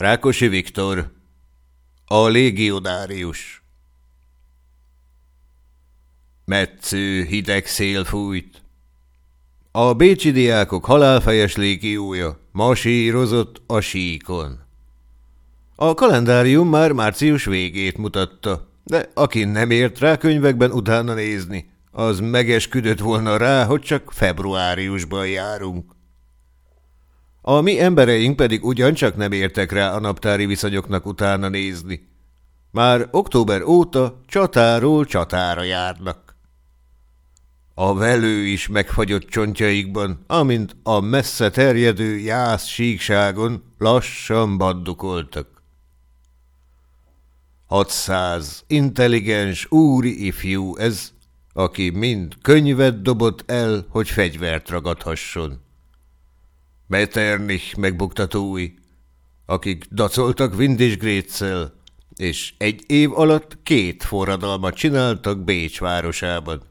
Rákosi Viktor A légiodárius Metsző hideg szél fújt. A bécsi diákok halálfejes légiója masírozott a síkon. A kalendárium már március végét mutatta, de aki nem ért rá könyvekben utána nézni, az megesküdött volna rá, hogy csak februáriusban járunk. A mi embereink pedig ugyancsak nem értek rá a naptári viszonyoknak utána nézni. Már október óta csatáról csatára járnak. A velő is megfagyott csontjaikban, amint a messze terjedő jász síkságon lassan bandukoltak. Hatszáz intelligens úri ifjú ez, aki mind könyvet dobott el, hogy fegyvert ragadhasson. Metternich megbuktatói, akik dacoltak Windisgrétszel, és egy év alatt két forradalmat csináltak Bécs városában.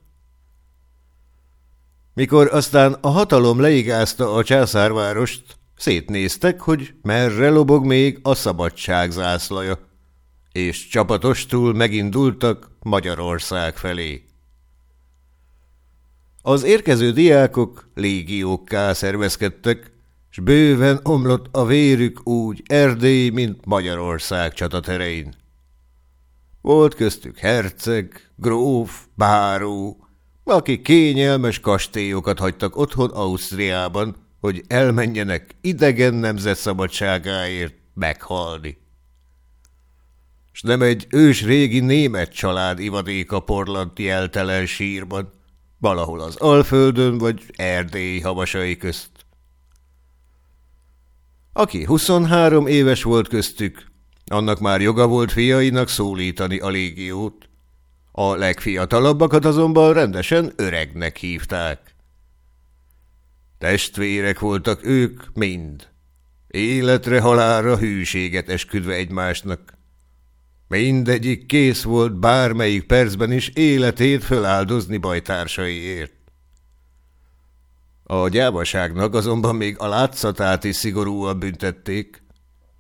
Mikor aztán a hatalom leigázta a császárvárost, szétnéztek, hogy merre lobog még a szabadság zászlaja, és csapatostul megindultak Magyarország felé. Az érkező diákok légiókká szervezkedtek, s bőven omlott a vérük úgy Erdély, mint Magyarország csataterein. Volt köztük herceg, gróf, báró, akik kényelmes kastélyokat hagytak otthon Ausztriában, hogy elmenjenek idegen nemzet szabadságáért meghalni. S nem egy ős régi német család ivadéka porlant jeltelen sírban, valahol az Alföldön vagy Erdély havasai közt. Aki 23 éves volt köztük, annak már joga volt fiainak szólítani a légiót. A legfiatalabbakat azonban rendesen öregnek hívták. Testvérek voltak ők mind. Életre halára hűséget esküdve egymásnak. Mindegyik kész volt bármelyik percben is életét föláldozni bajtársaiért. A gyávaságnak azonban még a látszatát is szigorúan büntették.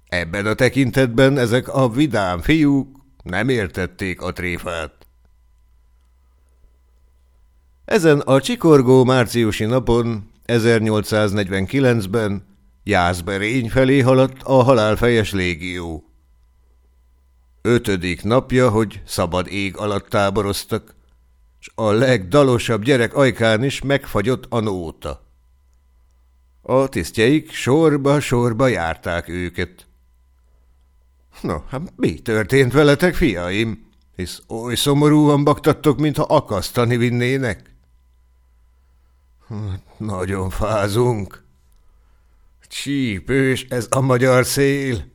Ebben a tekintetben ezek a vidám fiúk nem értették a tréfát. Ezen a csikorgó márciusi napon, 1849-ben Jászberény felé haladt a halálfejes légió. Ötödik napja, hogy szabad ég alatt táboroztak, s a legdalosabb gyerek ajkán is megfagyott a nóta. A tisztjeik sorba-sorba járták őket. No, hát mi történt veletek, fiaim? Hisz oly szomorúan baktattok, mintha akasztani vinnének. Hát, nagyon fázunk. Csípős ez a magyar szél.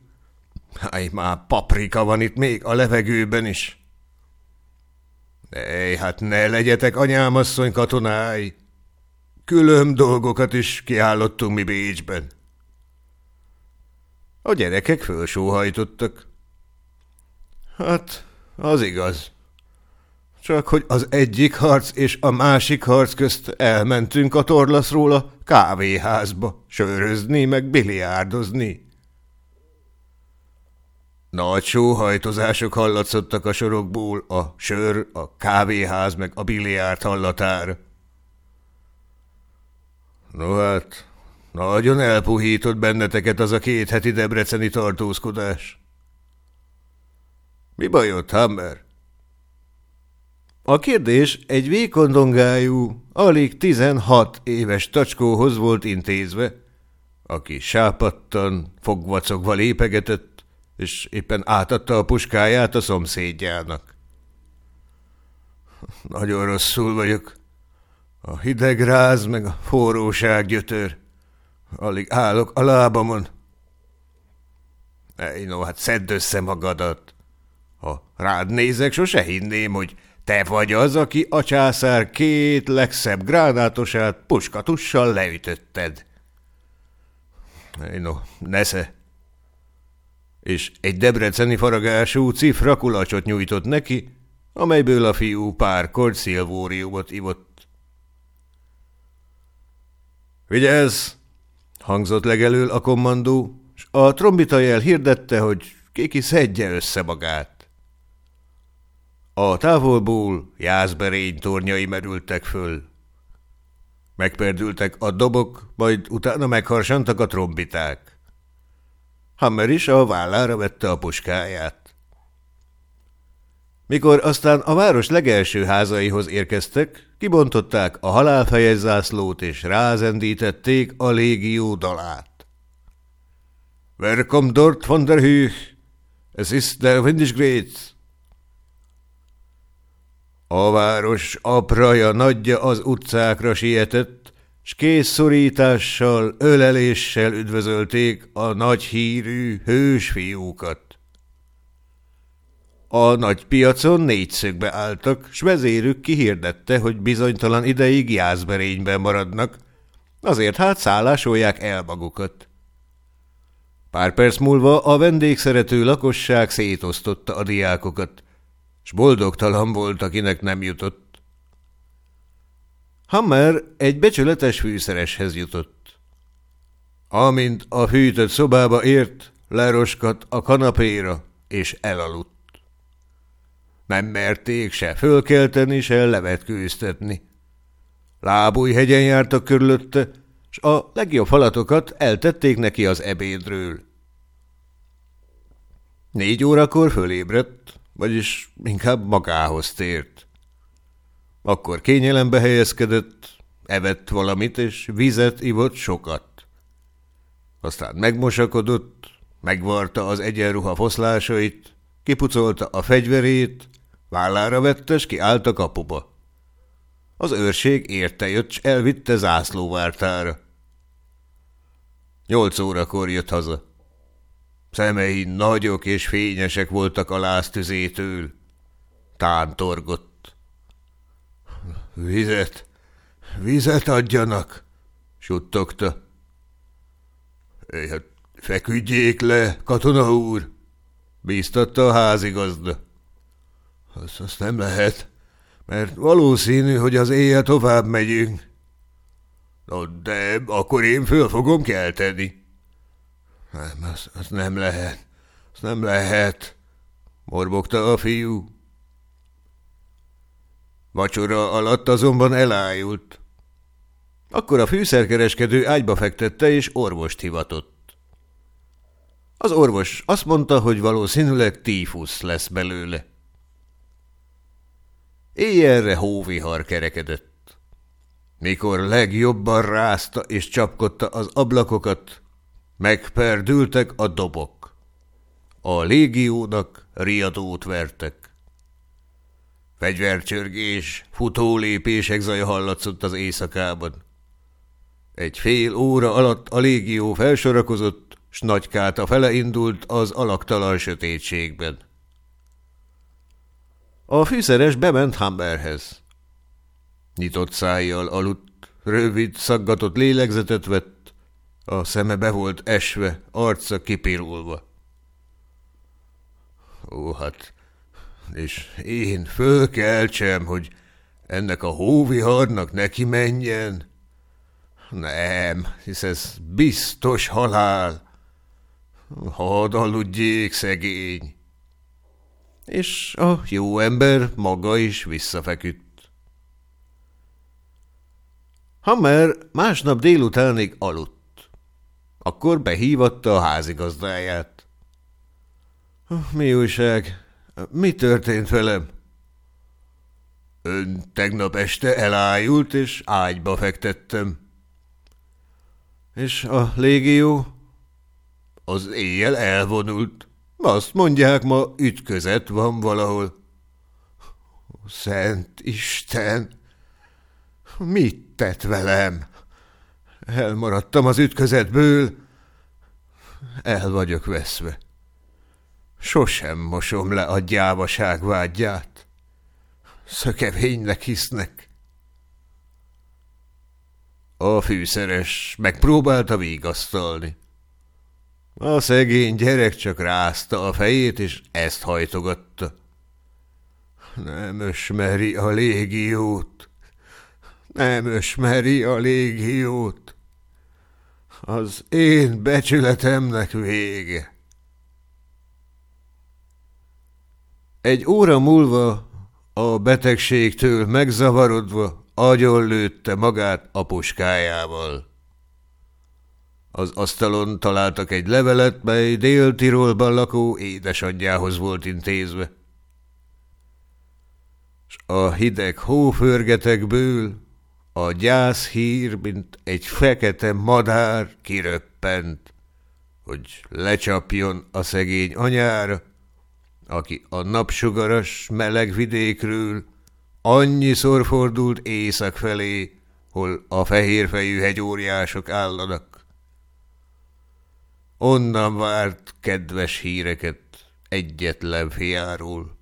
Háj, már paprika van itt még a levegőben is. Ej, hát ne legyetek anyámasszony katonái! Külön dolgokat is kiállottunk mi Bécsben. A gyerekek fölsóhajtottak. Hát, az igaz. Csak hogy az egyik harc és a másik harc közt elmentünk a torlaszról a kávéházba, sörözni meg biliárdozni. Nagy sóhajtozások hallatszottak a sorokból, a sör, a kávéház meg a biliárd hallatára. No hát, nagyon elpuhított benneteket az a két heti debreceni tartózkodás. Mi bajott, Hammer? A kérdés egy vékondongájú, alig tizenhat éves tacskóhoz volt intézve, aki sápattan, fogvacogva lépegetett, és éppen átadta a puskáját a szomszédjának. Nagyon rosszul vagyok. A hideg ráz meg a forróság gyötör. Alig állok a lábamon. Ej, no, hát szedd össze magadat. Ha rád nézek, sose hinném, hogy te vagy az, aki a császár két legszebb gránátosát puskatussal leütötted. Ej, no, nesze, és egy debreceni faragású cifra nyújtott neki, amelyből a fiú pár kort szilvóriumot ivott. – Vigyázz! – hangzott legelől a kommandó, s A trombitajel hirdette, hogy Kiki szedje össze magát. A távolból jászberény tornyai merültek föl. Megperdültek a dobok, majd utána megharsantak a trombiták. Hammer is a vállára vette a puskáját. Mikor aztán a város legelső házaihoz érkeztek, kibontották a halálfejes zászlót és rázendítették a légió dalát. Wer kommt dort von der Hüch? Es ist der Windischgrétz. A város apraja nagyja az utcákra sietett, s kész szorítással, öleléssel üdvözölték a nagy hírű hős fiúkat. A nagy piacon négyszögbe álltak, s vezérük kihirdette, hogy bizonytalan ideig jászberényben maradnak, azért hát szállásolják el magukat. Pár perc múlva a vendégszerető lakosság szétosztotta a diákokat, s boldogtalan volt, akinek nem jutott. Hammer egy becsületes fűszereshez jutott. Amint a hűtött szobába ért, leroskat a kanapéra, és elaludt. Nem merték se fölkelteni, se levetkőztetni. hegyen jártak körülötte, s a legjobb falatokat eltették neki az ebédről. Négy órakor fölébredt, vagyis inkább magához tért. Akkor kényelembe helyezkedett, evett valamit, és vizet ivott sokat. Aztán megmosakodott, megvarta az egyenruha foszlásait, kipucolta a fegyverét, Vállára vette, s kiállt a kapuba. Az őrség érte jött, s elvitte zászlóvártára. Nyolc órakor jött haza. Szemei nagyok és fényesek voltak a láztüzétől. Tántorgott. Vizet, vizet adjanak, suttogta. Hát feküdjék le, katona úr, bíztatta a házigazda. Azt, azt nem lehet, mert valószínű, hogy az éjjel tovább megyünk. No, de akkor én föl fogom kelteni. Nem, az, az nem lehet, az nem lehet, morbogta a fiú. Vacsora alatt azonban elájult. Akkor a fűszerkereskedő ágyba fektette és orvost hivatott. Az orvos azt mondta, hogy valószínűleg tífusz lesz belőle. Éjjelre hóvihar kerekedett. Mikor legjobban rázta és csapkodta az ablakokat, megperdültek a dobok. A légiónak riadót vertek. Fegyvercsörgés, futólépések zaja hallatszott az éjszakában. Egy fél óra alatt a légió felsorakozott, s nagykáta fele indult az alaktalan sötétségben. A fűszeres bement Humberhez. Nyitott szájjal aludt, rövid, szaggatott lélegzetet vett, a szeme be volt esve, arca kipirulva. Ó, hát, és én fölkeltsem, hogy ennek a hóviharnak neki menjen? Nem, hisz ez biztos halál. Hadd aludjék, szegény és a jó ember maga is visszafeküdt. Hammer másnap délutánig aludt. Akkor behívatta a házigazdáját. Mi újság? Mi történt velem? Ön tegnap este elájult, és ágyba fektettem. És a légió? Az éjjel elvonult. Azt mondják, ma ütközet van valahol. Szent Isten! Mit tett velem? Elmaradtam az ütközetből. El vagyok veszve. Sosem mosom le a gyávaság vágyját. Szökevénynek hisznek. A fűszeres megpróbálta vigasztalni. A szegény gyerek csak rázta a fejét, és ezt hajtogatta. Nem ösmeri a légiót. Nem ösmeri a légiót. az én becsületemnek vége. Egy óra múlva a betegségtől megzavarodva lőtte magát a puskájával. Az asztalon találtak egy levelet, mely Dél-Tirolban lakó édesanyjához volt intézve. S a hideg hóförgetekből a gyász hír, mint egy fekete madár kiröppent, hogy lecsapjon a szegény anyára, aki a napsugaras meleg vidékről annyiszor fordult észak felé, hol a fehérfejű hegyóriások állanak. Onnan várt kedves híreket egyetlen fiáról,